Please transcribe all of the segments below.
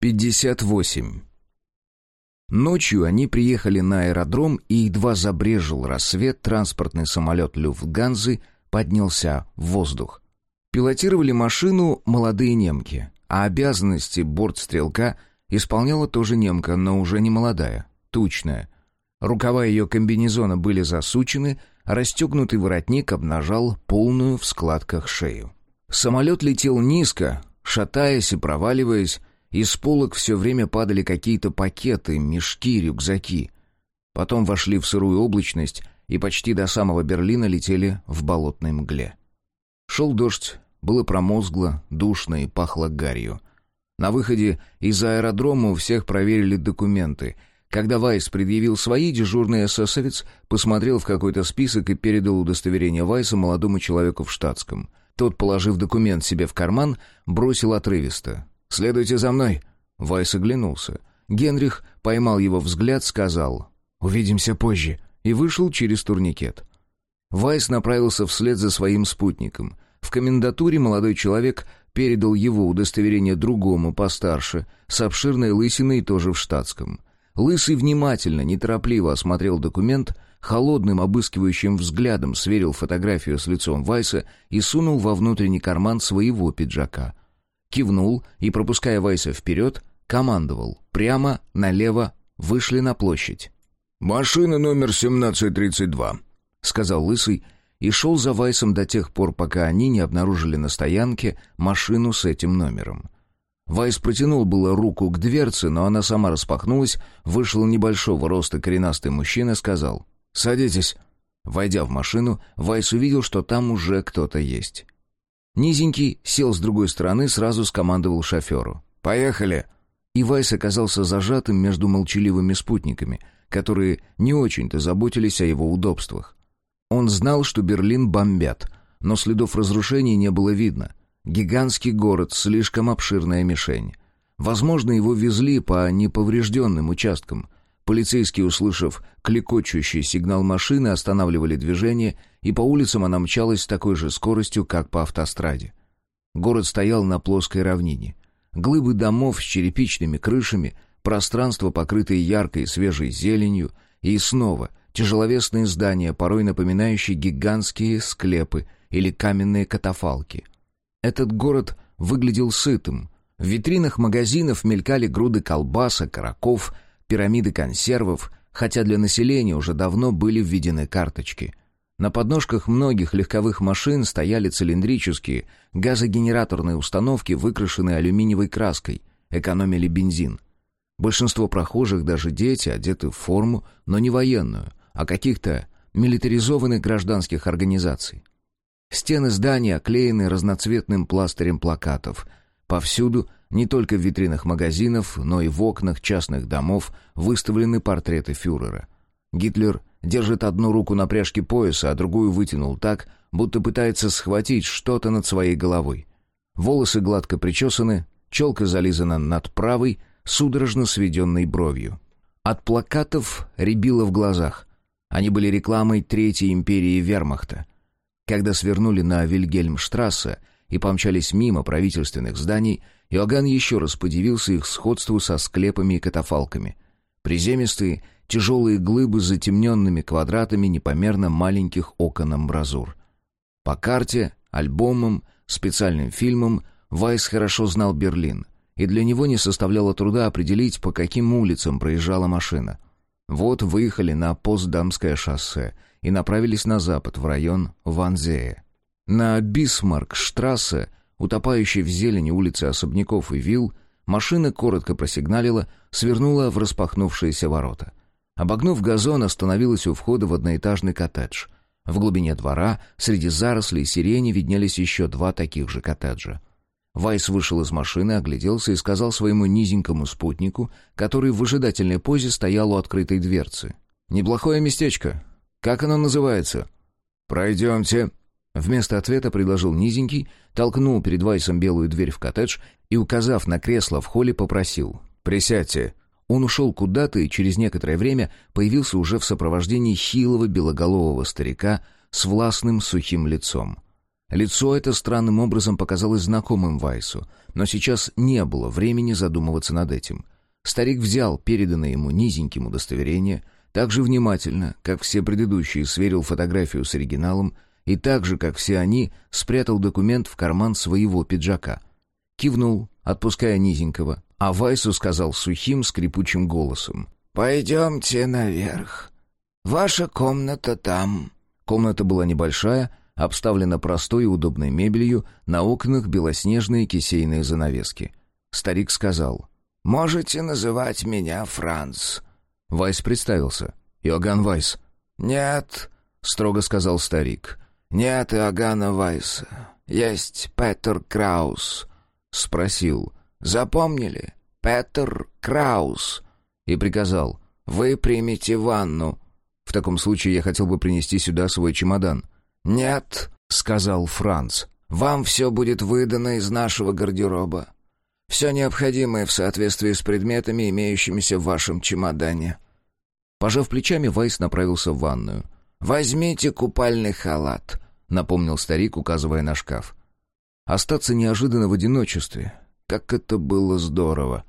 58. Ночью они приехали на аэродром, и едва забрежил рассвет, транспортный самолет Люфтганзы поднялся в воздух. Пилотировали машину молодые немки, а обязанности бортстрелка исполняла тоже немка, но уже не молодая, тучная. Рукава ее комбинезона были засучены, а расстегнутый воротник обнажал полную в складках шею. Самолет летел низко, шатаясь и проваливаясь, из полок все время падали какие-то пакеты, мешки, рюкзаки. Потом вошли в сырую облачность и почти до самого Берлина летели в болотной мгле. Шел дождь, было промозгло, душно и пахло гарью. На выходе из аэродрома у всех проверили документы. Когда Вайс предъявил свои, дежурный эсэсовец посмотрел в какой-то список и передал удостоверение Вайса молодому человеку в штатском. Тот, положив документ себе в карман, бросил отрывисто. «Следуйте за мной!» Вайс оглянулся. Генрих поймал его взгляд, сказал «Увидимся позже» и вышел через турникет. Вайс направился вслед за своим спутником. В комендатуре молодой человек передал его удостоверение другому, постарше, с обширной лысиной тоже в штатском. Лысый внимательно, неторопливо осмотрел документ, холодным обыскивающим взглядом сверил фотографию с лицом Вайса и сунул во внутренний карман своего пиджака — кивнул и, пропуская Вайса вперед, командовал. Прямо, налево, вышли на площадь. «Машина номер 1732», — сказал Лысый, и шел за Вайсом до тех пор, пока они не обнаружили на стоянке машину с этим номером. Вайс протянул было руку к дверце, но она сама распахнулась, вышел небольшого роста коренастый мужчина, сказал «Садитесь». Войдя в машину, Вайс увидел, что там уже кто-то есть. Низенький сел с другой стороны, сразу скомандовал шоферу. «Поехали!» И Вайс оказался зажатым между молчаливыми спутниками, которые не очень-то заботились о его удобствах. Он знал, что Берлин бомбят, но следов разрушений не было видно. Гигантский город, слишком обширная мишень. Возможно, его везли по неповрежденным участкам, Полицейские, услышав клекочущий сигнал машины, останавливали движение, и по улицам она мчалась с такой же скоростью, как по автостраде. Город стоял на плоской равнине. Глыбы домов с черепичными крышами, пространство, покрытое яркой и свежей зеленью, и снова тяжеловесные здания, порой напоминающие гигантские склепы или каменные катафалки. Этот город выглядел сытым. В витринах магазинов мелькали груды колбаса, караков — пирамиды консервов, хотя для населения уже давно были введены карточки. На подножках многих легковых машин стояли цилиндрические газогенераторные установки, выкрашенные алюминиевой краской, экономили бензин. Большинство прохожих, даже дети, одеты в форму, но не военную, а каких-то милитаризованных гражданских организаций. Стены здания оклеены разноцветным пластырем плакатов. Повсюду не только в витринах магазинов, но и в окнах частных домов выставлены портреты фюрера. Гитлер держит одну руку на пряжке пояса, а другую вытянул так, будто пытается схватить что-то над своей головой. Волосы гладко причесаны, челка зализана над правой, судорожно сведенной бровью. От плакатов рябило в глазах. Они были рекламой Третьей империи вермахта. Когда свернули на Вильгельмштрассе и помчались мимо правительственных зданий, Иоганн еще раз подивился их сходству со склепами и катафалками. Приземистые, тяжелые глыбы с затемненными квадратами непомерно маленьких окон амбразур. По карте, альбомам, специальным фильмам Вайс хорошо знал Берлин, и для него не составляло труда определить, по каким улицам проезжала машина. Вот выехали на Постдамское шоссе и направились на запад, в район Ванзее. На Бисмарк-штрассе утопающей в зелени улицы особняков и вилл, машина коротко просигналила, свернула в распахнувшиеся ворота. Обогнув газон, остановилась у входа в одноэтажный коттедж. В глубине двора, среди зарослей сирени, виднелись еще два таких же коттеджа. Вайс вышел из машины, огляделся и сказал своему низенькому спутнику, который в выжидательной позе стоял у открытой дверцы. «Неплохое местечко. Как оно называется?» «Пройдемте», Вместо ответа предложил низенький, толкнул перед Вайсом белую дверь в коттедж и, указав на кресло в холле, попросил «Присядьте». Он ушел куда-то и через некоторое время появился уже в сопровождении хилого белоголового старика с властным сухим лицом. Лицо это странным образом показалось знакомым Вайсу, но сейчас не было времени задумываться над этим. Старик взял переданное ему низеньким удостоверение, так же внимательно, как все предыдущие, сверил фотографию с оригиналом и так же, как все они, спрятал документ в карман своего пиджака. Кивнул, отпуская низенького, а Вайсу сказал сухим, скрипучим голосом. «Пойдемте наверх. Ваша комната там». Комната была небольшая, обставлена простой и удобной мебелью, на окнах белоснежные кисейные занавески. Старик сказал, «Можете называть меня Франц». Вайс представился. «Иоганн Вайс». «Нет», — строго сказал старик. «Нет Иоганна Вайса. Есть Петер Краус». Спросил. «Запомнили? Петер Краус». И приказал. «Вы примите ванну». «В таком случае я хотел бы принести сюда свой чемодан». «Нет», — сказал Франц, — «вам все будет выдано из нашего гардероба. Все необходимое в соответствии с предметами, имеющимися в вашем чемодане». Пожав плечами, Вайс направился в ванную. «Возьмите купальный халат», — напомнил старик, указывая на шкаф. Остаться неожиданно в одиночестве. Как это было здорово.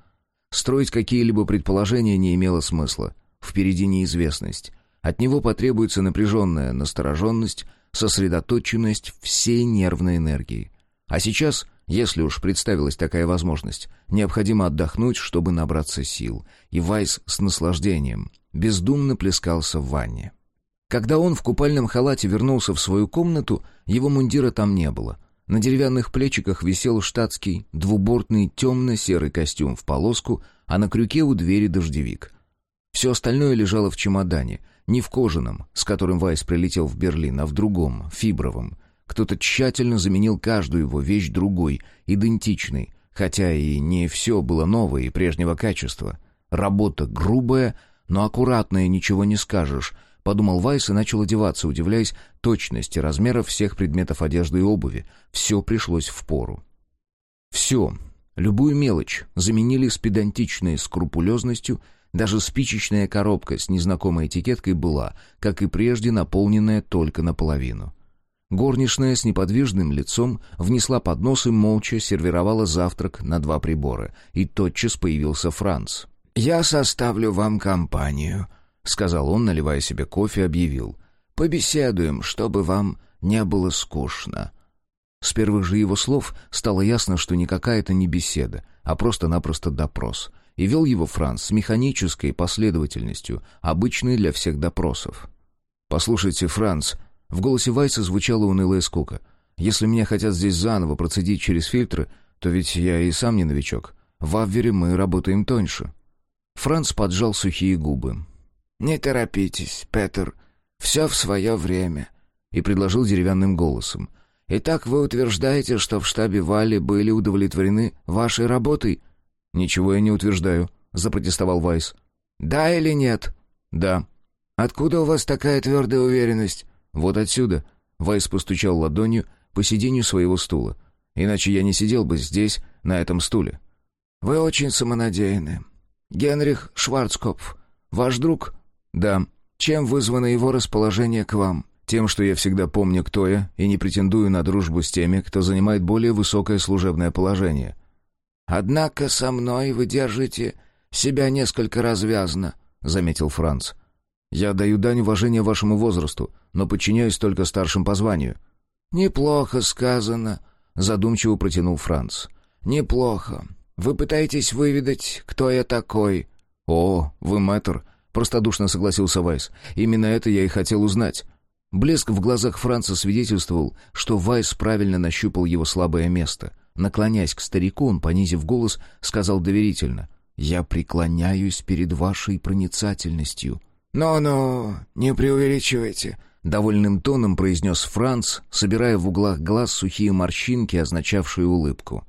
Строить какие-либо предположения не имело смысла. Впереди неизвестность. От него потребуется напряженная настороженность, сосредоточенность всей нервной энергии. А сейчас, если уж представилась такая возможность, необходимо отдохнуть, чтобы набраться сил. И Вайс с наслаждением бездумно плескался в ванне. Когда он в купальном халате вернулся в свою комнату, его мундира там не было. На деревянных плечиках висел штатский, двубортный темно-серый костюм в полоску, а на крюке у двери дождевик. Все остальное лежало в чемодане, не в кожаном, с которым Вайс прилетел в Берлин, а в другом, фибровом. Кто-то тщательно заменил каждую его вещь другой, идентичной, хотя и не все было новое и прежнего качества. Работа грубая, но аккуратная, ничего не скажешь, подумал Вайс и начал одеваться, удивляясь точности размеров всех предметов одежды и обуви. Все пришлось в пору. Все, любую мелочь, заменили с педантичной скрупулезностью — даже спичечная коробка с незнакомой этикеткой была, как и прежде, наполненная только наполовину. Горничная с неподвижным лицом внесла поднос и молча сервировала завтрак на два прибора, и тотчас появился Франц. «Я составлю вам компанию», — сказал он, наливая себе кофе, объявил. «Побеседуем, чтобы вам не было скучно». С первых же его слов стало ясно, что никакая это не беседа, а просто-напросто допрос и вел его Франц с механической последовательностью, обычной для всех допросов. «Послушайте, Франц», — в голосе Вайса звучала унылая скука, «если меня хотят здесь заново процедить через фильтры, то ведь я и сам не новичок. В Аввере мы работаем тоньше». Франц поджал сухие губы. «Не торопитесь, Петер, все в свое время», и предложил деревянным голосом. «Итак, вы утверждаете, что в штабе Валли были удовлетворены вашей работой?» «Ничего я не утверждаю», — запротестовал Вайс. «Да или нет?» «Да». «Откуда у вас такая твердая уверенность?» «Вот отсюда». Вайс постучал ладонью по сиденью своего стула. «Иначе я не сидел бы здесь, на этом стуле». «Вы очень самонадеянны. Генрих Шварцкопф, ваш друг?» «Да». «Чем вызвано его расположение к вам?» «Тем, что я всегда помню, кто я, и не претендую на дружбу с теми, кто занимает более высокое служебное положение». «Однако со мной вы держите себя несколько развязно», — заметил Франц. «Я даю дань уважения вашему возрасту, но подчиняюсь только старшим по званию». «Неплохо сказано», — задумчиво протянул Франц. «Неплохо. Вы пытаетесь выведать, кто я такой?» «О, вы мэтр», — простодушно согласился Вайс. «Именно это я и хотел узнать». Блеск в глазах Франца свидетельствовал, что Вайс правильно нащупал его слабое место. Наклонясь к старику, он, понизив голос, сказал доверительно. «Я преклоняюсь перед вашей проницательностью». «Ну-ну, не преувеличивайте», — довольным тоном произнес Франц, собирая в углах глаз сухие морщинки, означавшие улыбку.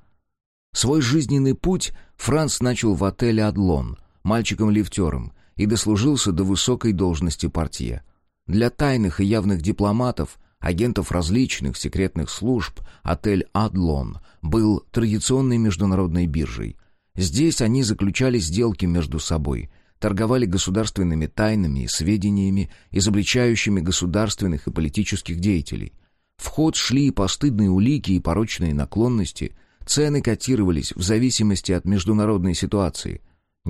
Свой жизненный путь Франц начал в отеле «Адлон», мальчиком-лифтером, и дослужился до высокой должности портье. Для тайных и явных дипломатов — агентов различных секретных служб, отель «Адлон» был традиционной международной биржей. Здесь они заключали сделки между собой, торговали государственными тайнами и сведениями, изобличающими государственных и политических деятелей. В ход шли постыдные улики и порочные наклонности, цены котировались в зависимости от международной ситуации.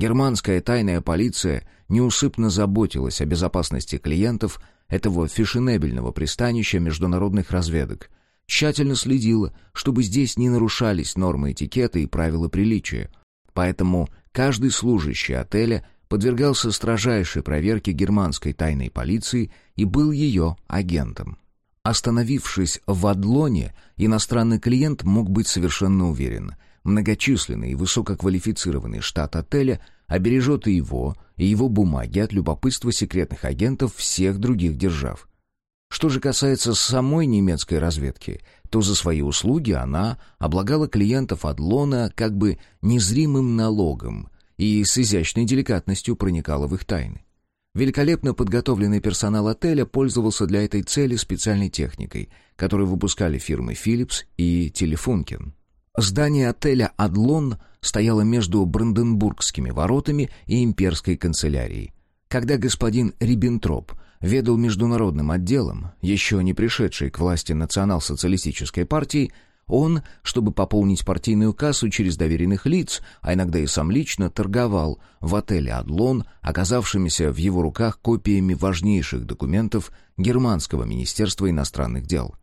Германская тайная полиция неусыпно заботилась о безопасности клиентов этого фешенебельного пристанища международных разведок, тщательно следила, чтобы здесь не нарушались нормы этикета и правила приличия. Поэтому каждый служащий отеля подвергался строжайшей проверке германской тайной полиции и был ее агентом. Остановившись в Адлоне, иностранный клиент мог быть совершенно уверен. Многочисленный и высококвалифицированный штат отеля обережет и его, и его бумаги от любопытства секретных агентов всех других держав. Что же касается самой немецкой разведки, то за свои услуги она облагала клиентов Адлона как бы незримым налогом и с изящной деликатностью проникала в их тайны. Великолепно подготовленный персонал отеля пользовался для этой цели специальной техникой, которую выпускали фирмы Philips и Telefunken. Здание отеля «Адлон» стояло между Бранденбургскими воротами и имперской канцелярией. Когда господин Риббентроп ведал международным отделом, еще не пришедшей к власти национал-социалистической партии, он, чтобы пополнить партийную кассу через доверенных лиц, а иногда и сам лично, торговал в отеле «Адлон», оказавшимися в его руках копиями важнейших документов Германского министерства иностранных дел.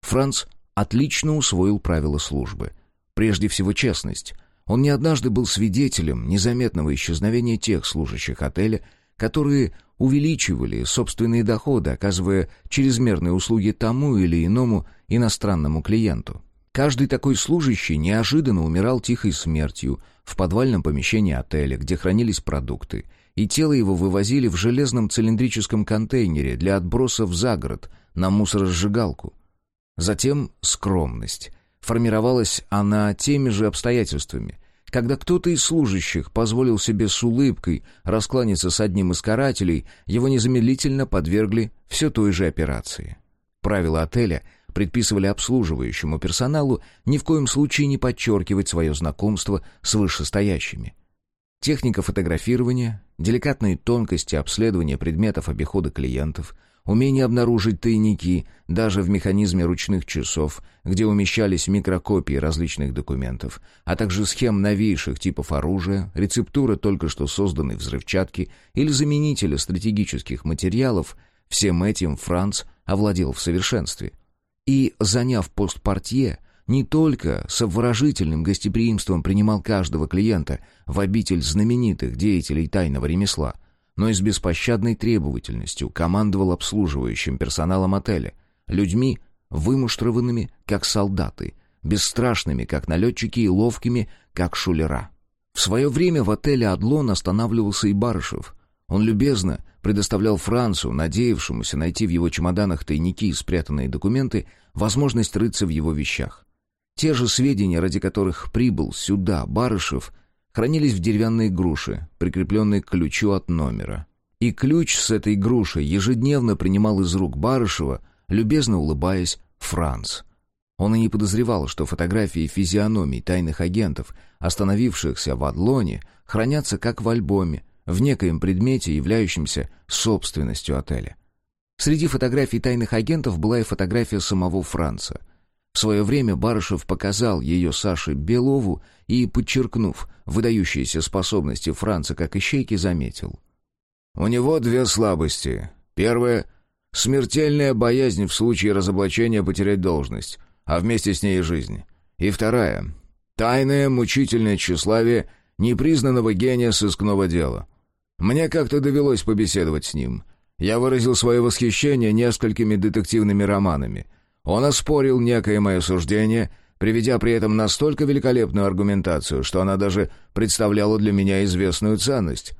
Франц отлично усвоил правила службы. Прежде всего честность. Он не однажды был свидетелем незаметного исчезновения тех служащих отеля, которые увеличивали собственные доходы, оказывая чрезмерные услуги тому или иному иностранному клиенту. Каждый такой служащий неожиданно умирал тихой смертью в подвальном помещении отеля, где хранились продукты, и тело его вывозили в железном цилиндрическом контейнере для отбросов за город на мусоросжигалку. Затем скромность. Формировалась она теми же обстоятельствами. Когда кто-то из служащих позволил себе с улыбкой раскланяться с одним из карателей, его незамедлительно подвергли все той же операции. Правила отеля — предписывали обслуживающему персоналу ни в коем случае не подчеркивать свое знакомство с вышестоящими. Техника фотографирования, деликатные тонкости обследования предметов обихода клиентов, умение обнаружить тайники даже в механизме ручных часов, где умещались микрокопии различных документов, а также схем новейших типов оружия, рецептура только что созданной взрывчатки или заменителя стратегических материалов, всем этим Франц овладел в совершенстве – и, заняв пост портье, не только с обворожительным гостеприимством принимал каждого клиента в обитель знаменитых деятелей тайного ремесла, но и с беспощадной требовательностью командовал обслуживающим персоналом отеля, людьми, вымуштрованными, как солдаты, бесстрашными, как налетчики, и ловкими, как шулера. В свое время в отеле «Адлон» останавливался и Барышев. Он любезно предоставлял Францу, надеявшемуся найти в его чемоданах тайники и спрятанные документы, возможность рыться в его вещах. Те же сведения, ради которых прибыл сюда Барышев, хранились в деревянной груше, прикрепленной к ключу от номера. И ключ с этой грушей ежедневно принимал из рук Барышева, любезно улыбаясь, Франц. Он и не подозревал, что фотографии физиономий тайных агентов, остановившихся в Адлоне, хранятся как в альбоме, в некоем предмете, являющемся собственностью отеля. Среди фотографий тайных агентов была и фотография самого Франца. В свое время Барышев показал ее Саше Белову и, подчеркнув выдающиеся способности Франца как ищейки, заметил. «У него две слабости. Первая — смертельная боязнь в случае разоблачения потерять должность, а вместе с ней и жизнь. И вторая — тайное мучительное тщеславие непризнанного гения сыскного дела. Мне как-то довелось побеседовать с ним. Я выразил свое восхищение несколькими детективными романами. Он оспорил некое мое суждение, приведя при этом настолько великолепную аргументацию, что она даже представляла для меня известную ценность.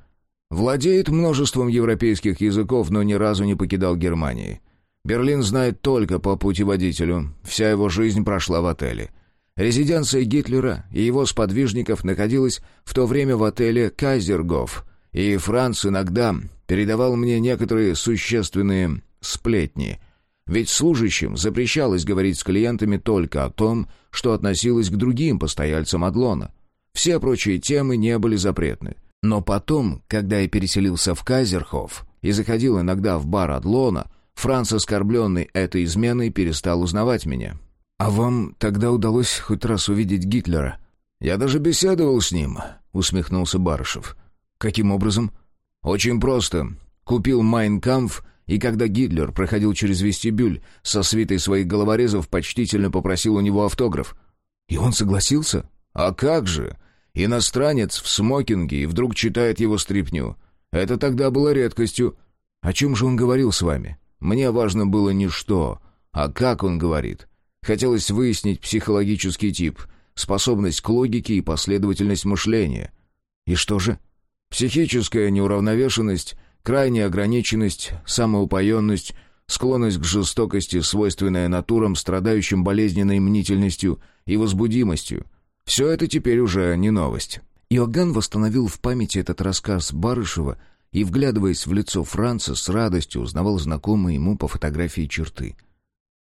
Владеет множеством европейских языков, но ни разу не покидал Германии. Берлин знает только по путеводителю. Вся его жизнь прошла в отеле. Резиденция Гитлера и его сподвижников находилась в то время в отеле «Кайзергоф», и Франц иногда передавал мне некоторые существенные сплетни. Ведь служащим запрещалось говорить с клиентами только о том, что относилось к другим постояльцам Адлона. Все прочие темы не были запретны. Но потом, когда я переселился в Кайзерхоф и заходил иногда в бар Адлона, Франц, оскорбленный этой изменой, перестал узнавать меня. «А вам тогда удалось хоть раз увидеть Гитлера?» «Я даже беседовал с ним», — усмехнулся Барышев. «Каким образом?» «Очень просто. Купил «Майнкамф», и когда Гитлер проходил через вестибюль со свитой своих головорезов, почтительно попросил у него автограф. «И он согласился?» «А как же? Иностранец в смокинге и вдруг читает его стряпню. Это тогда было редкостью. О чем же он говорил с вами? Мне важно было не что, а как он говорит. Хотелось выяснить психологический тип, способность к логике и последовательность мышления. И что же? Психическая неуравновешенность, крайняя ограниченность, самоупоенность, склонность к жестокости, свойственная натурам, страдающим болезненной мнительностью и возбудимостью. Все это теперь уже не новость. Иоганн восстановил в памяти этот рассказ Барышева и, вглядываясь в лицо Франца, с радостью узнавал знакомые ему по фотографии черты.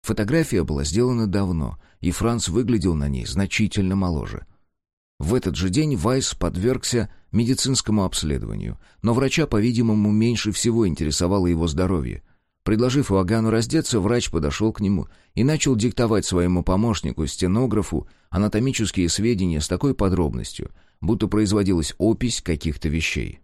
Фотография была сделана давно, и Франц выглядел на ней значительно моложе. В этот же день Вайс подвергся медицинскому обследованию, но врача, по-видимому, меньше всего интересовало его здоровье. Предложив Иоганну раздеться, врач подошел к нему и начал диктовать своему помощнику, стенографу, анатомические сведения с такой подробностью, будто производилась опись каких-то вещей.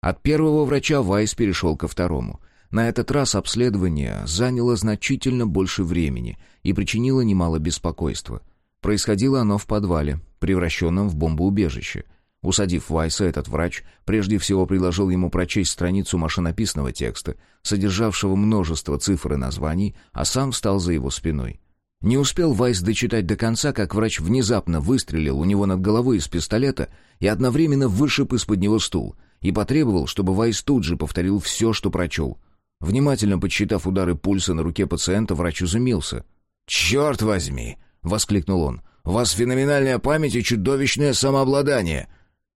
От первого врача Вайс перешел ко второму. На этот раз обследование заняло значительно больше времени и причинило немало беспокойства. Происходило оно в подвале, превращенном в бомбоубежище. Усадив Вайса, этот врач прежде всего предложил ему прочесть страницу машинописного текста, содержавшего множество цифр и названий, а сам встал за его спиной. Не успел Вайс дочитать до конца, как врач внезапно выстрелил у него над головой из пистолета и одновременно вышиб из-под него стул — и потребовал, чтобы Вайс тут же повторил все, что прочел. Внимательно подсчитав удары пульса на руке пациента, врач изумился. «Черт возьми!» — воскликнул он. «У вас феноменальная память и чудовищное самообладание!»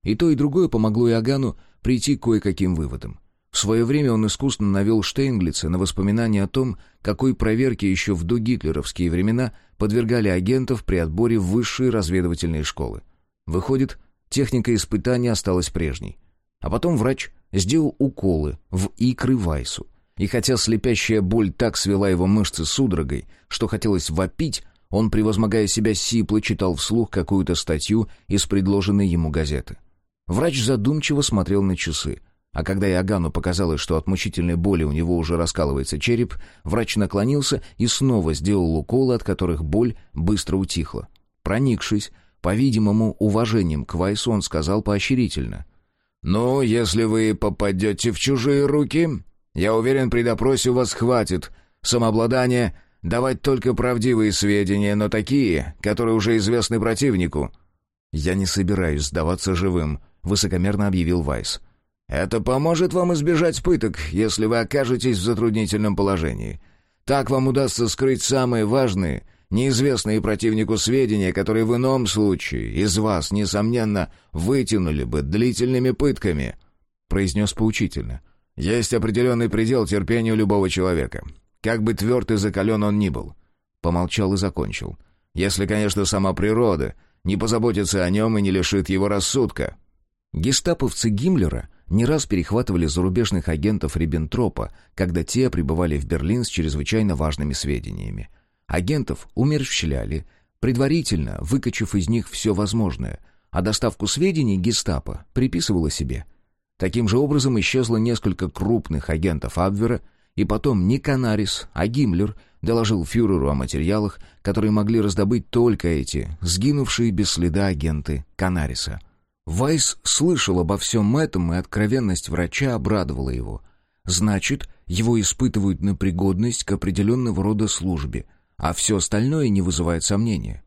И то, и другое помогло Иоганну прийти к кое-каким выводам. В свое время он искусно навел Штейнглица на воспоминания о том, какой проверке еще в догитлеровские времена подвергали агентов при отборе в высшие разведывательные школы. Выходит, техника испытания осталась прежней. А потом врач сделал уколы в икры Вайсу. И хотя слепящая боль так свела его мышцы судорогой, что хотелось вопить, он, превозмогая себя сипло, читал вслух какую-то статью из предложенной ему газеты. Врач задумчиво смотрел на часы. А когда Иоганну показалось, что от мучительной боли у него уже раскалывается череп, врач наклонился и снова сделал уколы, от которых боль быстро утихла. Проникшись, по-видимому, уважением к Вайсу, он сказал поощрительно — «Ну, если вы попадете в чужие руки, я уверен, при допросе у вас хватит самообладания давать только правдивые сведения, но такие, которые уже известны противнику». «Я не собираюсь сдаваться живым», — высокомерно объявил Вайс. «Это поможет вам избежать пыток, если вы окажетесь в затруднительном положении. Так вам удастся скрыть самые важные неизвестные противнику сведения, которые в ином случае из вас, несомненно, вытянули бы длительными пытками», — произнес поучительно. «Есть определенный предел терпению любого человека, как бы тверд и закален он ни был». Помолчал и закончил. «Если, конечно, сама природа не позаботится о нем и не лишит его рассудка». Гестаповцы Гиммлера не раз перехватывали зарубежных агентов Риббентропа, когда те прибывали в Берлин с чрезвычайно важными сведениями. Агентов умерщвляли, предварительно выкачав из них все возможное, а доставку сведений гестапо приписывало себе. Таким же образом исчезло несколько крупных агентов Абвера, и потом не Канарис, а Гиммлер доложил фюреру о материалах, которые могли раздобыть только эти, сгинувшие без следа агенты Канариса. Вайс слышал обо всем этом, и откровенность врача обрадовала его. Значит, его испытывают на пригодность к определенного рода службе, а все остальное не вызывает сомнения.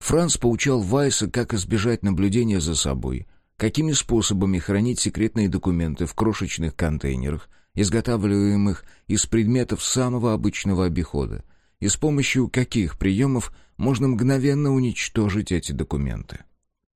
Франц поучал Вайса, как избежать наблюдения за собой, какими способами хранить секретные документы в крошечных контейнерах, изготавливаемых из предметов самого обычного обихода, и с помощью каких приемов можно мгновенно уничтожить эти документы.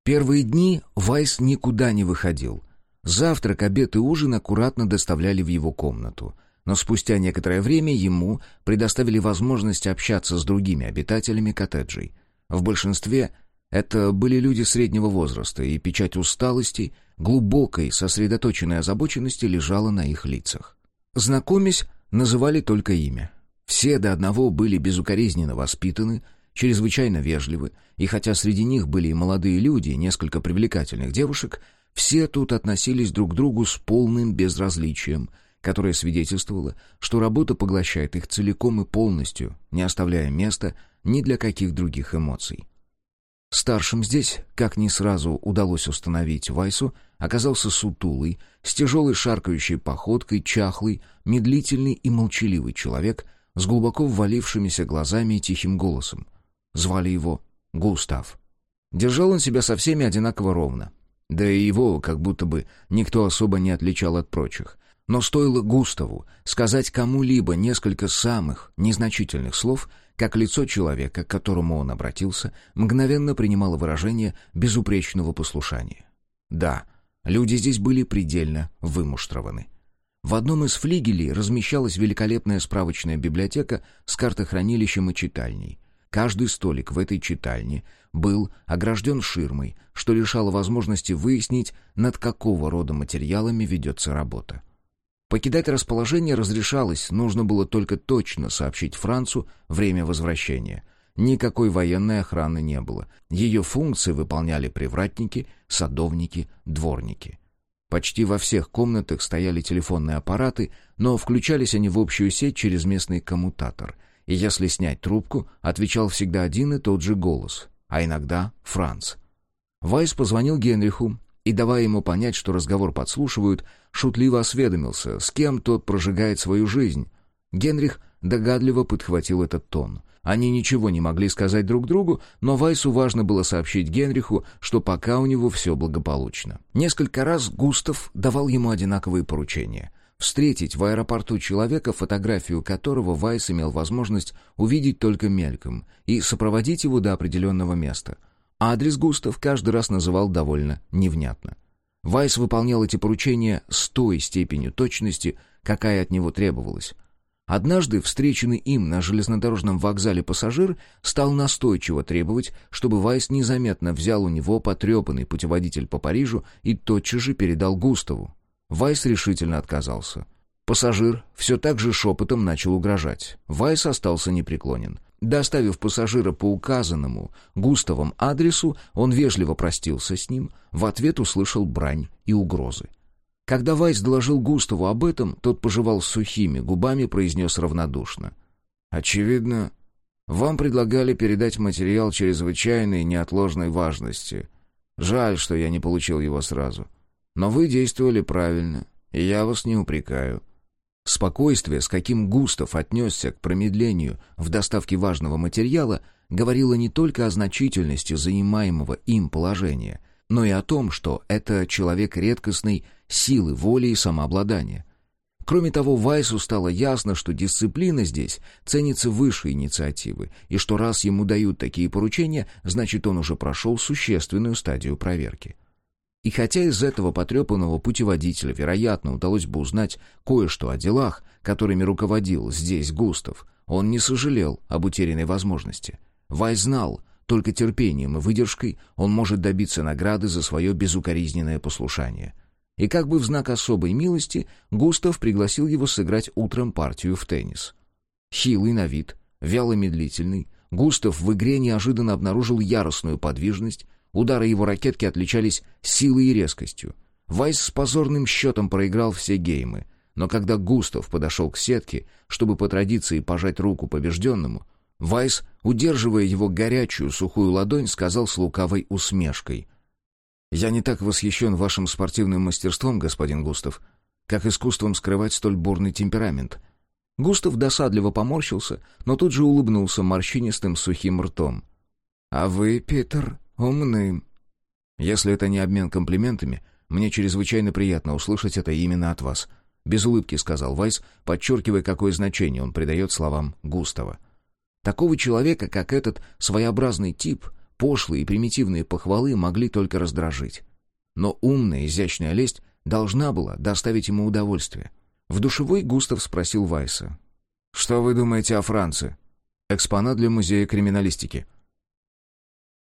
Первые дни Вайс никуда не выходил. Завтрак, обед и ужин аккуратно доставляли в его комнату — но спустя некоторое время ему предоставили возможность общаться с другими обитателями коттеджей. В большинстве это были люди среднего возраста, и печать усталости, глубокой, сосредоточенной озабоченности лежала на их лицах. Знакомясь, называли только имя. Все до одного были безукоризненно воспитаны, чрезвычайно вежливы, и хотя среди них были и молодые люди, и несколько привлекательных девушек, все тут относились друг к другу с полным безразличием, которое свидетельствовало, что работа поглощает их целиком и полностью, не оставляя места ни для каких других эмоций. Старшим здесь, как ни сразу удалось установить Вайсу, оказался сутулый, с тяжелой шаркающей походкой, чахлый, медлительный и молчаливый человек с глубоко ввалившимися глазами и тихим голосом. Звали его Густав. Держал он себя со всеми одинаково ровно. Да и его как будто бы никто особо не отличал от прочих. Но стоило Густаву сказать кому-либо несколько самых незначительных слов, как лицо человека, к которому он обратился, мгновенно принимало выражение безупречного послушания. Да, люди здесь были предельно вымуштрованы. В одном из флигелей размещалась великолепная справочная библиотека с картохранилищем и читальней. Каждый столик в этой читальне был огражден ширмой, что лишало возможности выяснить, над какого рода материалами ведется работа. Покидать расположение разрешалось, нужно было только точно сообщить Францу время возвращения. Никакой военной охраны не было. Ее функции выполняли привратники, садовники, дворники. Почти во всех комнатах стояли телефонные аппараты, но включались они в общую сеть через местный коммутатор. И если снять трубку, отвечал всегда один и тот же голос, а иногда Франц. Вайс позвонил Генриху, и, давая ему понять, что разговор подслушивают, шутливо осведомился, с кем тот прожигает свою жизнь. Генрих догадливо подхватил этот тон. Они ничего не могли сказать друг другу, но Вайсу важно было сообщить Генриху, что пока у него все благополучно. Несколько раз Густав давал ему одинаковые поручения. Встретить в аэропорту человека, фотографию которого Вайс имел возможность увидеть только мельком, и сопроводить его до определенного места — Адрес Густав каждый раз называл довольно невнятно. Вайс выполнял эти поручения с той степенью точности, какая от него требовалась. Однажды встреченный им на железнодорожном вокзале пассажир стал настойчиво требовать, чтобы Вайс незаметно взял у него потрепанный путеводитель по Парижу и тотчас же передал Густаву. Вайс решительно отказался. Пассажир все так же шепотом начал угрожать. Вайс остался непреклонен. Доставив пассажира по указанному Густавом адресу, он вежливо простился с ним, в ответ услышал брань и угрозы. Когда Вайс доложил Густаву об этом, тот пожевал сухими губами, произнес равнодушно. «Очевидно, вам предлагали передать материал чрезвычайной неотложной важности. Жаль, что я не получил его сразу. Но вы действовали правильно, и я вас не упрекаю. Спокойствие, с каким Густав отнесся к промедлению в доставке важного материала, говорило не только о значительности занимаемого им положения, но и о том, что это человек редкостной силы воли и самообладания. Кроме того, Вайсу стало ясно, что дисциплина здесь ценится выше инициативы, и что раз ему дают такие поручения, значит он уже прошел существенную стадию проверки. И хотя из этого потрепанного путеводителя, вероятно, удалось бы узнать кое-что о делах, которыми руководил здесь Густав, он не сожалел об утерянной возможности. Вай знал, только терпением и выдержкой он может добиться награды за свое безукоризненное послушание. И как бы в знак особой милости Густав пригласил его сыграть утром партию в теннис. Хилый на вид, вяло-медлительный, Густав в игре неожиданно обнаружил яростную подвижность, Удары его ракетки отличались силой и резкостью. Вайс с позорным счетом проиграл все геймы. Но когда Густав подошел к сетке, чтобы по традиции пожать руку побежденному, Вайс, удерживая его горячую сухую ладонь, сказал с лукавой усмешкой. «Я не так восхищен вашим спортивным мастерством, господин Густав, как искусством скрывать столь бурный темперамент». Густав досадливо поморщился, но тут же улыбнулся морщинистым сухим ртом. «А вы, Питер, «Умны». «Если это не обмен комплиментами, мне чрезвычайно приятно услышать это именно от вас», — без улыбки сказал Вайс, подчеркивая, какое значение он придает словам Густава. Такого человека, как этот своеобразный тип, пошлые и примитивные похвалы могли только раздражить. Но умная, изящная лесть должна была доставить ему удовольствие. В душевой Густав спросил Вайса. «Что вы думаете о Франции?» «Экспонат для музея криминалистики»,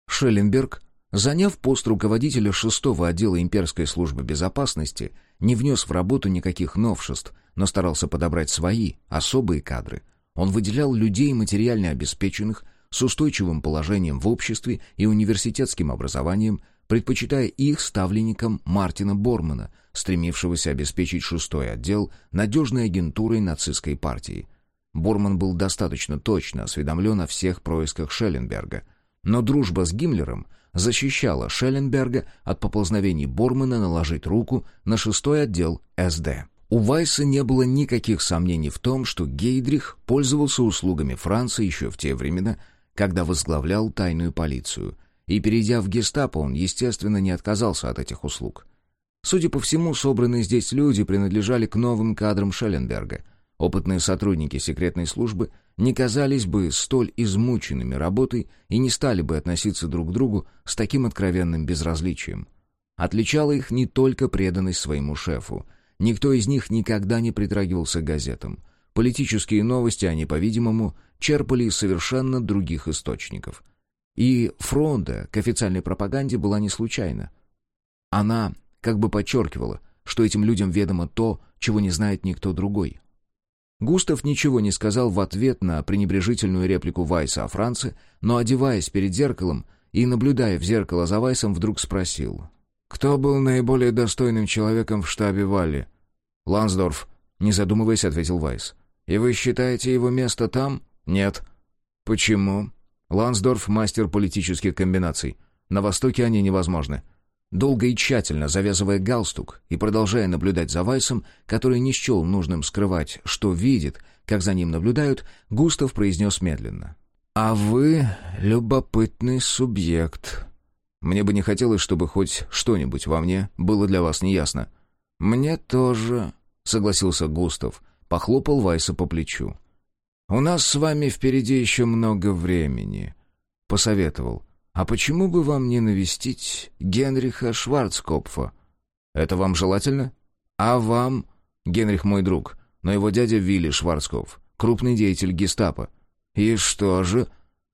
Шелленберг Заняв пост руководителя шестого отдела имперской службы безопасности, не внес в работу никаких новшеств, но старался подобрать свои, особые кадры. Он выделял людей материально обеспеченных, с устойчивым положением в обществе и университетским образованием, предпочитая их ставленникам Мартина Бормана, стремившегося обеспечить шестой отдел надежной агентурой нацистской партии. Борман был достаточно точно осведомлен о всех происках Шелленберга, но дружба с Гиммлером защищала Шелленберга от поползновений Бормана наложить руку на шестой отдел СД. У Вайса не было никаких сомнений в том, что Гейдрих пользовался услугами Франции еще в те времена, когда возглавлял тайную полицию, и, перейдя в гестапо, он, естественно, не отказался от этих услуг. Судя по всему, собранные здесь люди принадлежали к новым кадрам Шелленберга. Опытные сотрудники секретной службы не казались бы столь измученными работой и не стали бы относиться друг к другу с таким откровенным безразличием. Отличала их не только преданность своему шефу. Никто из них никогда не притрагивался к газетам. Политические новости они, по-видимому, черпали из совершенно других источников. И фронта к официальной пропаганде была не случайна. Она как бы подчеркивала, что этим людям ведомо то, чего не знает никто другой. Густав ничего не сказал в ответ на пренебрежительную реплику Вайса о Франции, но, одеваясь перед зеркалом и наблюдая в зеркало за Вайсом, вдруг спросил. «Кто был наиболее достойным человеком в штабе Валли?» «Лансдорф», — не задумываясь, ответил Вайс. «И вы считаете его место там?» «Нет». «Почему?» «Лансдорф — мастер политических комбинаций. На Востоке они невозможны. Долго и тщательно завязывая галстук и продолжая наблюдать за Вайсом, который не счел нужным скрывать, что видит, как за ним наблюдают, Густав произнес медленно. «А вы любопытный субъект. Мне бы не хотелось, чтобы хоть что-нибудь во мне было для вас неясно». «Мне тоже», — согласился Густав, похлопал Вайса по плечу. «У нас с вами впереди еще много времени», — посоветовал. «А почему бы вам не навестить Генриха Шварцкопфа? Это вам желательно? А вам? Генрих мой друг, но его дядя Вилли Шварцкопф, крупный деятель гестапо. И что же?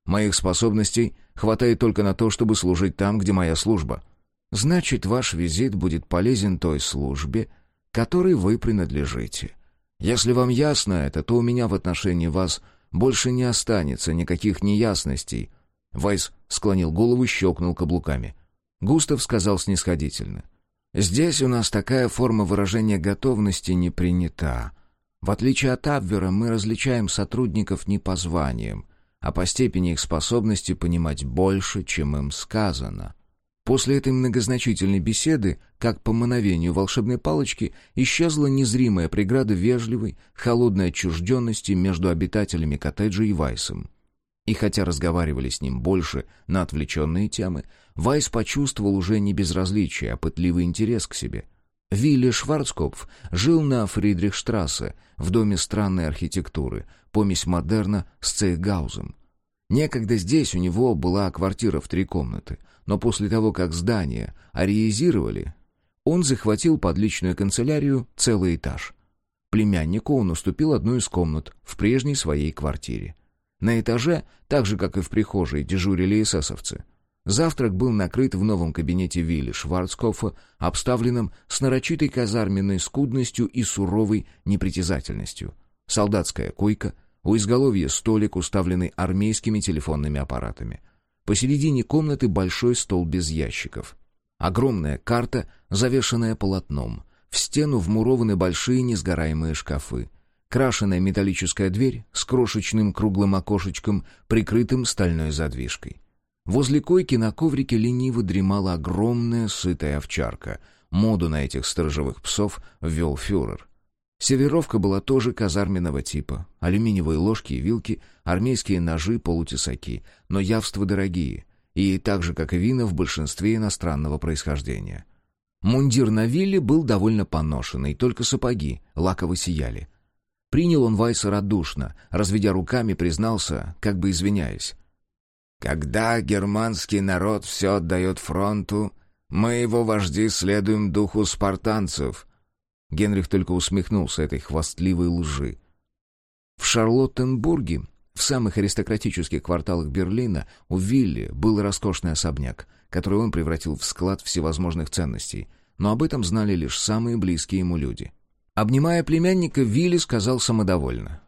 Моих способностей хватает только на то, чтобы служить там, где моя служба. Значит, ваш визит будет полезен той службе, которой вы принадлежите. Если вам ясно это, то у меня в отношении вас больше не останется никаких неясностей — Вайс склонил голову, щелкнул каблуками. Густав сказал снисходительно. «Здесь у нас такая форма выражения готовности не принята. В отличие от Абвера, мы различаем сотрудников не по званиям, а по степени их способности понимать больше, чем им сказано». После этой многозначительной беседы, как по мановению волшебной палочки, исчезла незримая преграда вежливой, холодной отчужденности между обитателями коттеджа и Вайсом. И хотя разговаривали с ним больше на отвлеченные темы, Вайс почувствовал уже не безразличие, а пытливый интерес к себе. Вилли Шварцкопф жил на Фридрихштрассе, в доме странной архитектуры, помесь модерна с Цейгаузом. Некогда здесь у него была квартира в три комнаты, но после того, как здание ариезировали, он захватил под личную канцелярию целый этаж. Племяннику он уступил одну из комнат в прежней своей квартире. На этаже, так же, как и в прихожей, дежурили эсэсовцы. Завтрак был накрыт в новом кабинете Вилли Шварцкофа, обставленном с нарочитой казарменной скудностью и суровой непритязательностью. Солдатская койка, у изголовья столик, уставленный армейскими телефонными аппаратами. Посередине комнаты большой стол без ящиков. Огромная карта, завешенная полотном. В стену вмурованы большие несгораемые шкафы крашеная металлическая дверь с крошечным круглым окошечком, прикрытым стальной задвижкой. Возле койки на коврике лениво дремала огромная сытая овчарка. Моду на этих сторожевых псов ввел фюрер. Сервировка была тоже казарменного типа. Алюминиевые ложки и вилки, армейские ножи, полутесаки, но явства дорогие, и так же, как и вина, в большинстве иностранного происхождения. Мундир на вилле был довольно поношенный, только сапоги лаково сияли. Принял он Вайса радушно, разведя руками, признался, как бы извиняясь. «Когда германский народ все отдает фронту, мы, его вожди, следуем духу спартанцев». Генрих только усмехнулся этой хвастливой лжи. В Шарлоттенбурге В самых аристократических кварталах Берлина у Вилли был роскошный особняк, который он превратил в склад всевозможных ценностей, но об этом знали лишь самые близкие ему люди. Обнимая племянника, Вилли сказал самодовольно.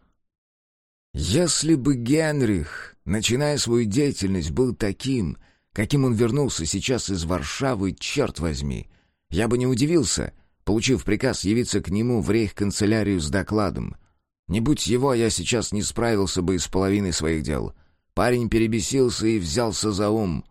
«Если бы Генрих, начиная свою деятельность, был таким, каким он вернулся сейчас из Варшавы, черт возьми, я бы не удивился, получив приказ явиться к нему в рейх-канцелярию с докладом. Не будь его, я сейчас не справился бы с половиной своих дел. Парень перебесился и взялся за ум».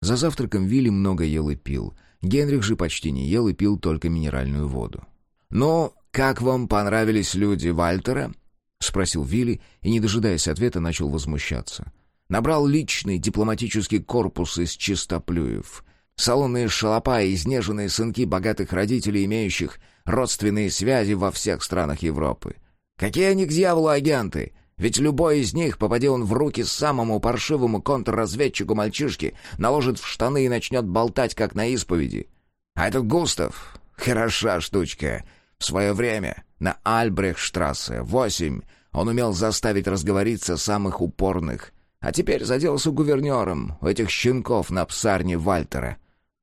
За завтраком Вилли много ел и пил. Генрих же почти не ел и пил только минеральную воду. «Ну, как вам понравились люди Вальтера?» — спросил Вилли и, не дожидаясь ответа, начал возмущаться. Набрал личный дипломатический корпус из чистоплюев. Салонные шалопа и изнеженные сынки богатых родителей, имеющих родственные связи во всех странах Европы. Какие они к дьяволу агенты? Ведь любой из них, попадя он в руки самому паршивому контрразведчику мальчишки, наложит в штаны и начнет болтать, как на исповеди. А этот Густав... Хороша штучка. В свое время на Альбрехштрассе, 8, он умел заставить разговориться самых упорных. А теперь заделался гувернером у этих щенков на псарне Вальтера.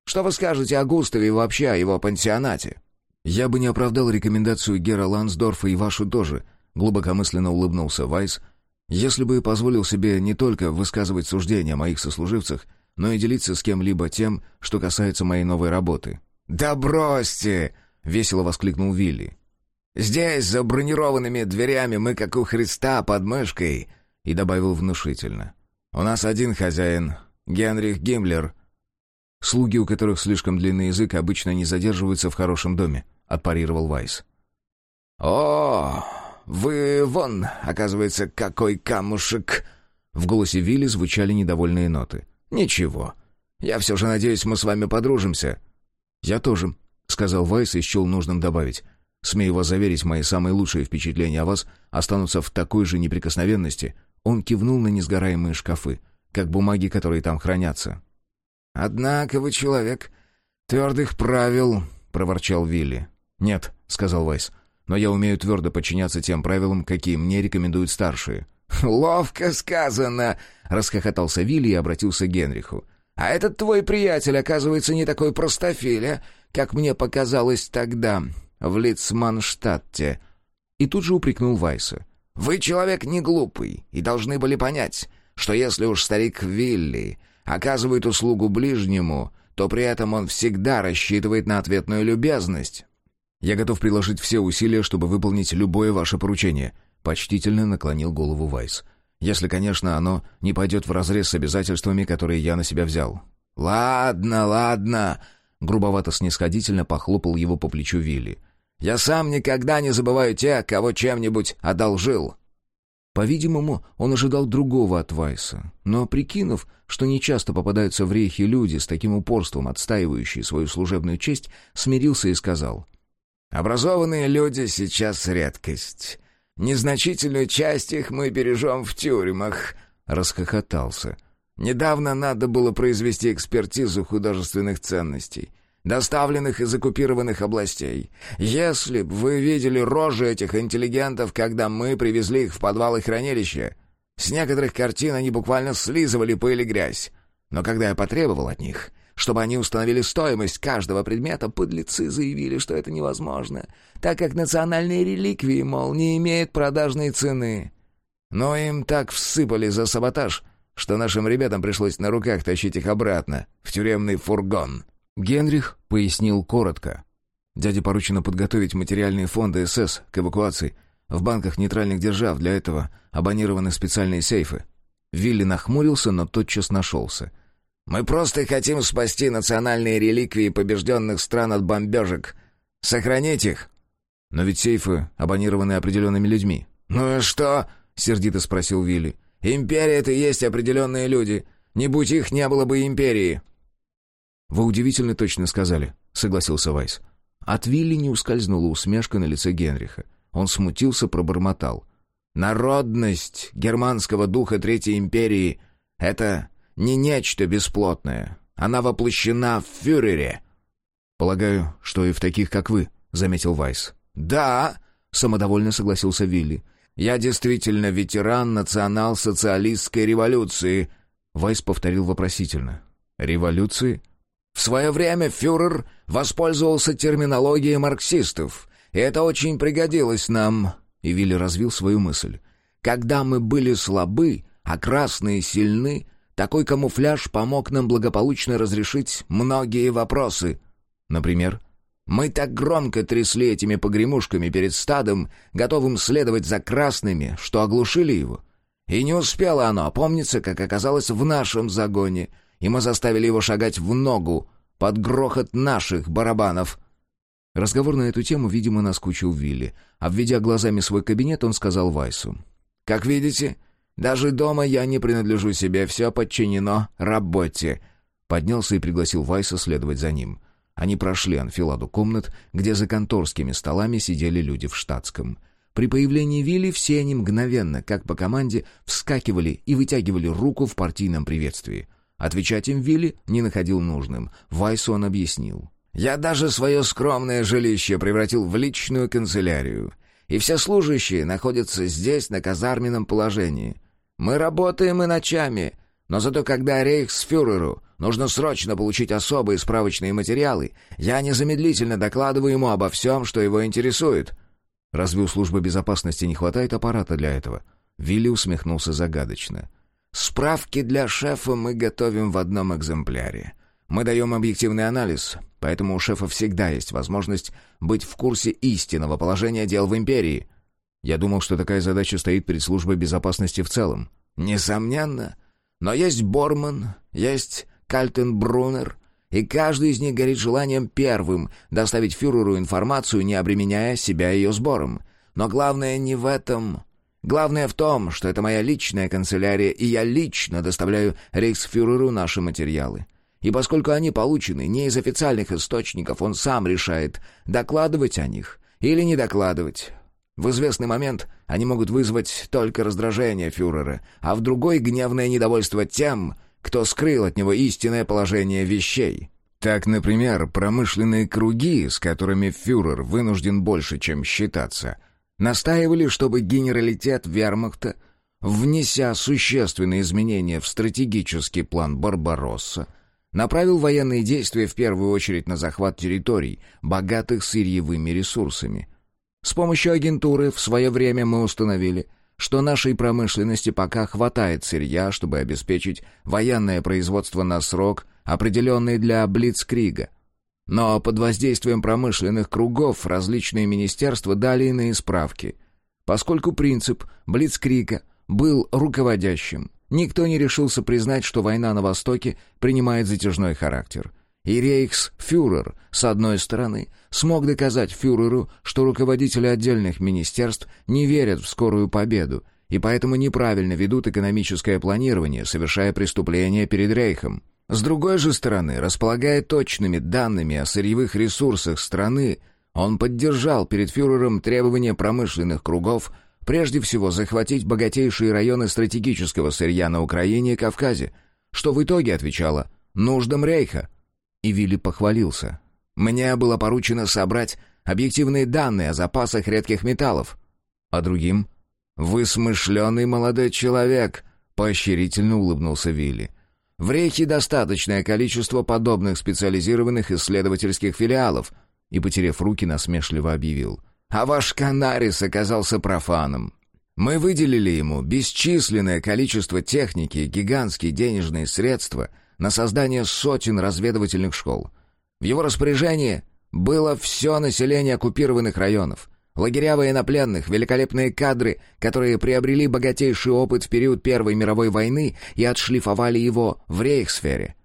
Что вы скажете о Густаве и вообще о его пансионате?» «Я бы не оправдал рекомендацию Гера Лансдорфа и вашу тоже», — глубокомысленно улыбнулся Вайс, «если бы позволил себе не только высказывать суждения о моих сослуживцах, но и делиться с кем-либо тем, что касается моей новой работы». «Да бросьте!» — весело воскликнул Вилли. «Здесь, за бронированными дверями, мы как у Христа под мышкой!» И добавил внушительно. «У нас один хозяин, Генрих Гиммлер». «Слуги, у которых слишком длинный язык, обычно не задерживаются в хорошем доме», — отпарировал Вайс. «О, вы вон, оказывается, какой камушек!» В голосе Вилли звучали недовольные ноты. «Ничего. Я все же надеюсь, мы с вами подружимся». «Я тоже», — сказал Вайс и счел нужным добавить. «Смею вас заверить, мои самые лучшие впечатления о вас останутся в такой же неприкосновенности». Он кивнул на несгораемые шкафы, как бумаги, которые там хранятся. «Однако вы человек твердых правил», — проворчал Вилли. «Нет», — сказал Вайс, — «но я умею твердо подчиняться тем правилам, какие мне рекомендуют старшие». «Ловко сказано!» — расхохотался Вилли и обратился к Генриху. «А этот твой приятель, оказывается, не такой простофиля, как мне показалось тогда, в Лицманштадте». И тут же упрекнул Вайса. «Вы человек не глупый и должны были понять, что если уж старик Вилли оказывает услугу ближнему, то при этом он всегда рассчитывает на ответную любезность». «Я готов приложить все усилия, чтобы выполнить любое ваше поручение», — почтительно наклонил голову Вайс. «Если, конечно, оно не пойдет вразрез с обязательствами, которые я на себя взял». «Ладно, ладно», — грубовато-снисходительно похлопал его по плечу Вилли. «Я сам никогда не забываю тех, кого чем-нибудь одолжил». По-видимому, он ожидал другого от Вайса, но, прикинув, что нечасто попадаются в рейхе люди с таким упорством, отстаивающие свою служебную честь, смирился и сказал. «Образованные люди сейчас редкость. Незначительную часть их мы бережем в тюрьмах», — расхохотался. «Недавно надо было произвести экспертизу художественных ценностей» доставленных из оккупированных областей. Если бы вы видели рожи этих интеллигентов, когда мы привезли их в подвалы хранилища, с некоторых картин они буквально слизывали пыль и грязь. Но когда я потребовал от них, чтобы они установили стоимость каждого предмета, подлецы заявили, что это невозможно, так как национальные реликвии, мол, не имеют продажной цены. Но им так всыпали за саботаж, что нашим ребятам пришлось на руках тащить их обратно в тюремный фургон. Генрих пояснил коротко. Дяде поручено подготовить материальные фонды СС к эвакуации. В банках нейтральных держав для этого абонированы специальные сейфы. Вилли нахмурился, но тотчас нашелся. «Мы просто хотим спасти национальные реликвии побежденных стран от бомбежек. Сохранить их». «Но ведь сейфы абонированы определенными людьми». «Ну и что?» — сердито спросил Вилли. «Империя — это и есть определенные люди. Не будь их, не было бы империи». «Вы удивительно точно сказали», — согласился Вайс. От Вилли не ускользнула усмешка на лице Генриха. Он смутился, пробормотал. «Народность германского духа Третьей империи — это не нечто бесплотное. Она воплощена в фюрере». «Полагаю, что и в таких, как вы», — заметил Вайс. «Да», — самодовольно согласился Вилли. Я действительно ветеран национал-социалистской революции», — Вайс повторил вопросительно. «Революции?» «В свое время фюрер воспользовался терминологией марксистов, и это очень пригодилось нам», — и Вилли развил свою мысль. «Когда мы были слабы, а красные сильны, такой камуфляж помог нам благополучно разрешить многие вопросы». «Например?» Мы так громко трясли этими погремушками перед стадом, готовым следовать за красными, что оглушили его. И не успело оно опомниться, как оказалось в нашем загоне, и мы заставили его шагать в ногу под грохот наших барабанов. Разговор на эту тему, видимо, наскучил Вилли. Обведя глазами свой кабинет, он сказал Вайсу. «Как видите, даже дома я не принадлежу себе, все подчинено работе». Поднялся и пригласил Вайса следовать за ним. Они прошли анфиладу комнат, где за конторскими столами сидели люди в штатском. При появлении Вилли все они мгновенно, как по команде, вскакивали и вытягивали руку в партийном приветствии. Отвечать им Вилли не находил нужным. Вайсу он объяснил. «Я даже свое скромное жилище превратил в личную канцелярию, и все служащие находятся здесь на казарменном положении. Мы работаем и ночами, но зато когда рейхсфюреру нужно срочно получить особые справочные материалы, я незамедлительно докладываю ему обо всем, что его интересует». «Разве у службы безопасности не хватает аппарата для этого?» Вилли усмехнулся загадочно. «Справки для шефа мы готовим в одном экземпляре. Мы даем объективный анализ, поэтому у шефа всегда есть возможность быть в курсе истинного положения дел в империи». «Я думал, что такая задача стоит перед службой безопасности в целом». «Несомненно. Но есть Борман, есть Кальтенбруннер, и каждый из них горит желанием первым доставить фюреру информацию, не обременяя себя ее сбором. Но главное не в этом. Главное в том, что это моя личная канцелярия, и я лично доставляю рейхсфюреру наши материалы. И поскольку они получены не из официальных источников, он сам решает, докладывать о них или не докладывать. В известный момент они могут вызвать только раздражение фюрера, а в другой — гневное недовольство тем, кто скрыл от него истинное положение вещей. Так, например, промышленные круги, с которыми фюрер вынужден больше, чем считаться, настаивали, чтобы генералитет вермахта, внеся существенные изменения в стратегический план Барбаросса, направил военные действия в первую очередь на захват территорий, богатых сырьевыми ресурсами — с помощью агентуры в свое время мы установили, что нашей промышленности пока хватает сырья, чтобы обеспечить военное производство на срок, определенный для Блицкрига. Но под воздействием промышленных кругов различные министерства дали иные справки. Поскольку принцип Блицкрига был руководящим, никто не решился признать, что война на Востоке принимает затяжной характер – и рейхсфюрер, с одной стороны, смог доказать фюреру, что руководители отдельных министерств не верят в скорую победу и поэтому неправильно ведут экономическое планирование, совершая преступления перед рейхом. С другой же стороны, располагая точными данными о сырьевых ресурсах страны, он поддержал перед фюрером требования промышленных кругов прежде всего захватить богатейшие районы стратегического сырья на Украине и Кавказе, что в итоге отвечало нуждам рейха – и Вилли похвалился. «Мне было поручено собрать объективные данные о запасах редких металлов». «А другим?» «Вы смышленый молодой человек», — поощрительно улыбнулся Вилли. «В Рейхе достаточное количество подобных специализированных исследовательских филиалов», и, потеряв руки, насмешливо объявил. «А ваш Канарис оказался профаном. Мы выделили ему бесчисленное количество техники гигантские денежные средства — на создание сотен разведывательных школ. В его распоряжении было все население оккупированных районов, лагеря военнопленных, великолепные кадры, которые приобрели богатейший опыт в период Первой мировой войны и отшлифовали его в рейхсфере.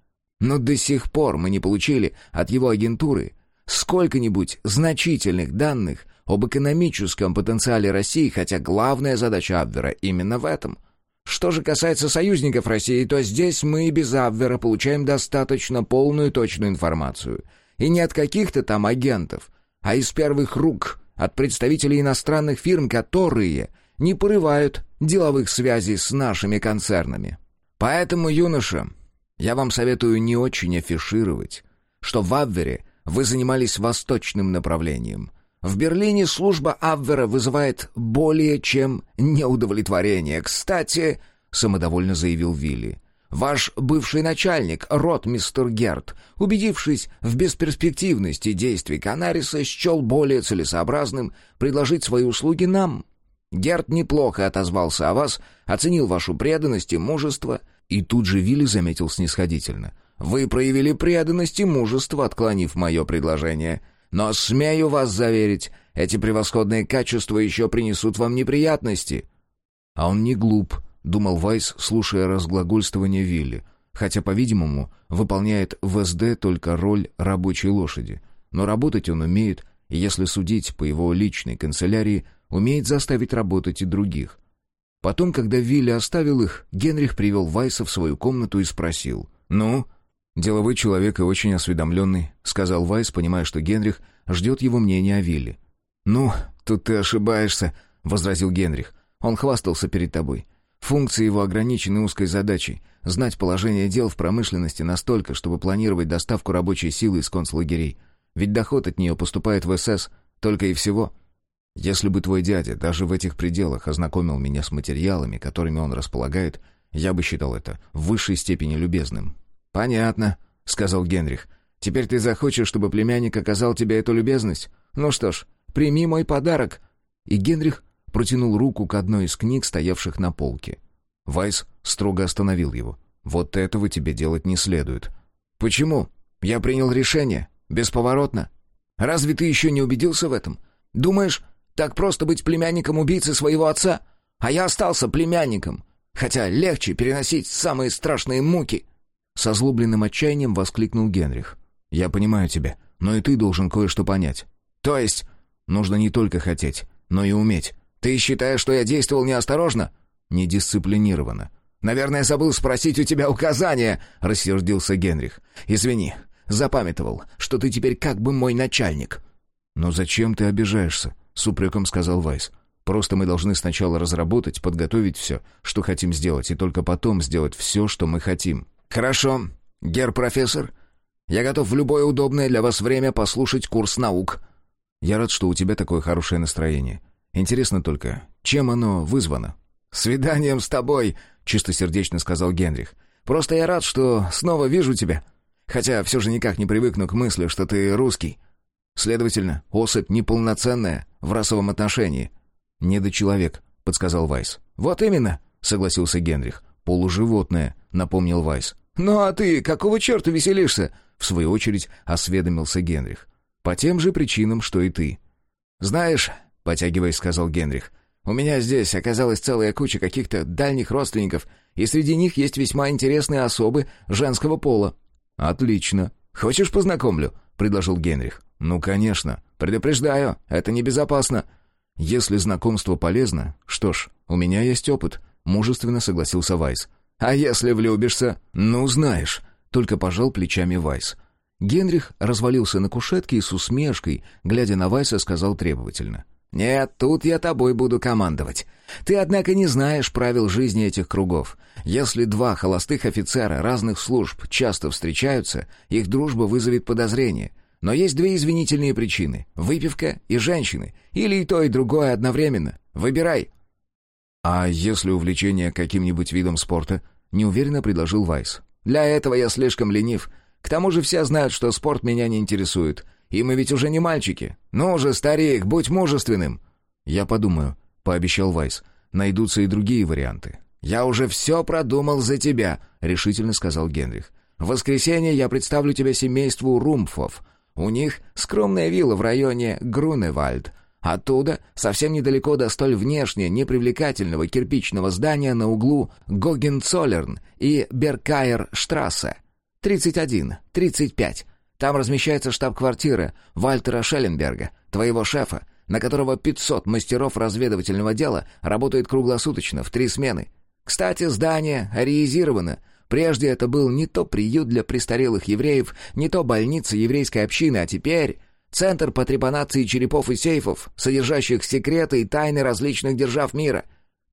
Но до сих пор мы не получили от его агентуры сколько-нибудь значительных данных об экономическом потенциале России, хотя главная задача Абвера именно в этом — что же касается союзников России, то здесь мы и без Абвера получаем достаточно полную точную информацию. И не от каких-то там агентов, а из первых рук, от представителей иностранных фирм, которые не порывают деловых связей с нашими концернами. Поэтому, юноша, я вам советую не очень афишировать, что в Абвере вы занимались восточным направлением. В Берлине служба Абвера вызывает более чем неудовлетворение. Кстати, самодовольно заявил Вилли, ваш бывший начальник, ротмистер Герт, убедившись в бесперспективности действий Канариса, счел более целесообразным предложить свои услуги нам. Герт неплохо отозвался о вас, оценил вашу преданность и мужество, и тут же Вилли заметил снисходительно. «Вы проявили преданность и мужество, отклонив мое предложение. Но смею вас заверить, эти превосходные качества еще принесут вам неприятности». «А он не глуп», — думал Вайс, слушая разглагольствование Вилли, хотя, по-видимому, выполняет в СД только роль рабочей лошади. Но работать он умеет, и если судить по его личной канцелярии, умеет заставить работать и других. Потом, когда Вилли оставил их, Генрих привел Вайса в свою комнату и спросил. «Ну?» «Деловой человек и очень осведомленный», — сказал Вайс, понимая, что Генрих ждет его мнения о Вилле. «Ну, тут ты ошибаешься», — возразил Генрих. «Он хвастался перед тобой. Функции его ограничены узкой задачей — знать положение дел в промышленности настолько, чтобы планировать доставку рабочей силы из концлагерей. Ведь доход от нее поступает в СС только и всего. Если бы твой дядя даже в этих пределах ознакомил меня с материалами, которыми он располагает, я бы считал это в высшей степени любезным». «Понятно», — сказал Генрих. «Теперь ты захочешь, чтобы племянник оказал тебе эту любезность? Ну что ж, прими мой подарок». И Генрих протянул руку к одной из книг, стоявших на полке. Вайс строго остановил его. «Вот этого тебе делать не следует». «Почему? Я принял решение. Бесповоротно. Разве ты еще не убедился в этом? Думаешь, так просто быть племянником убийцы своего отца? А я остался племянником. Хотя легче переносить самые страшные муки». Со злобленным отчаянием воскликнул Генрих. «Я понимаю тебя, но и ты должен кое-что понять. То есть, нужно не только хотеть, но и уметь. Ты считаешь, что я действовал неосторожно?» «Недисциплинированно». «Наверное, забыл спросить у тебя указания», — рассердился Генрих. «Извини, запамятовал, что ты теперь как бы мой начальник». «Но зачем ты обижаешься?» — с упреком сказал Вайс. «Просто мы должны сначала разработать, подготовить все, что хотим сделать, и только потом сделать все, что мы хотим». «Хорошо, гер-профессор. Я готов в любое удобное для вас время послушать курс наук». «Я рад, что у тебя такое хорошее настроение. Интересно только, чем оно вызвано?» «Свиданием с тобой», — чистосердечно сказал Генрих. «Просто я рад, что снова вижу тебя. Хотя все же никак не привыкну к мысли, что ты русский. Следовательно, особь неполноценная в расовом отношении». «Недочеловек», — подсказал Вайс. «Вот именно», — согласился Генрих. «Полуживотное», — напомнил Вайс. «Ну а ты какого черта веселишься?» — в свою очередь осведомился Генрих. «По тем же причинам, что и ты». «Знаешь, — потягиваясь, сказал Генрих. «У меня здесь оказалась целая куча каких-то дальних родственников, и среди них есть весьма интересные особы женского пола». «Отлично. Хочешь, познакомлю?» — предложил Генрих. «Ну, конечно. Предупреждаю, это небезопасно». «Если знакомство полезно, что ж, у меня есть опыт», — мужественно согласился Вайс. «А если влюбишься?» «Ну, знаешь», — только пожал плечами Вайс. Генрих развалился на кушетке и с усмешкой, глядя на Вайса, сказал требовательно. «Нет, тут я тобой буду командовать. Ты, однако, не знаешь правил жизни этих кругов. Если два холостых офицера разных служб часто встречаются, их дружба вызовет подозрение. Но есть две извинительные причины — выпивка и женщины. Или и то, и другое одновременно. Выбирай». «А если увлечение каким-нибудь видом спорта?» — неуверенно предложил Вайс. «Для этого я слишком ленив. К тому же все знают, что спорт меня не интересует. И мы ведь уже не мальчики. Ну же, старик, будь мужественным!» «Я подумаю», — пообещал Вайс. «Найдутся и другие варианты». «Я уже все продумал за тебя», — решительно сказал Генрих. «В воскресенье я представлю тебя семейству Румфов. У них скромная вилла в районе Груневальд. Оттуда, совсем недалеко до столь внешне непривлекательного кирпичного здания на углу Гогенцоллерн и Беркайер-штрассе. 31, 35. Там размещается штаб-квартира Вальтера Шелленберга, твоего шефа, на которого 500 мастеров разведывательного дела работает круглосуточно, в три смены. Кстати, здание ариизировано. Прежде это был не то приют для престарелых евреев, не то больница еврейской общины, а теперь центр по трепанации черепов и сейфов, содержащих секреты и тайны различных держав мира.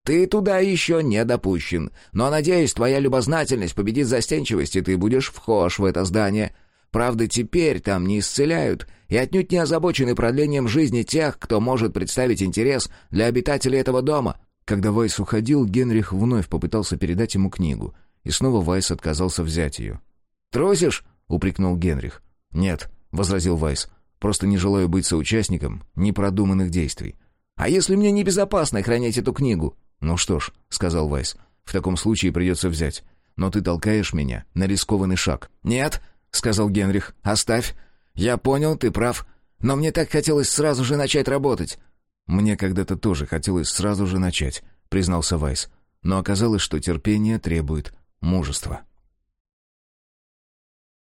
Ты туда еще не допущен, но, надеюсь, твоя любознательность победит застенчивость, и ты будешь вхож в это здание — Правда, теперь там не исцеляют и отнюдь не озабочены продлением жизни тех, кто может представить интерес для обитателей этого дома». Когда Вайс уходил, Генрих вновь попытался передать ему книгу, и снова Вайс отказался взять ее. «Трусишь?» — упрекнул Генрих. «Нет», — возразил Вайс, — «просто не желаю быть соучастником непродуманных действий». «А если мне небезопасно хранить эту книгу?» «Ну что ж», — сказал Вайс, — «в таком случае придется взять. Но ты толкаешь меня на рискованный шаг». «Нет», — сказал Генрих, — «оставь. Я понял, ты прав. Но мне так хотелось сразу же начать работать». «Мне когда-то тоже хотелось сразу же начать», — признался Вайс. «Но оказалось, что терпение требует мужества».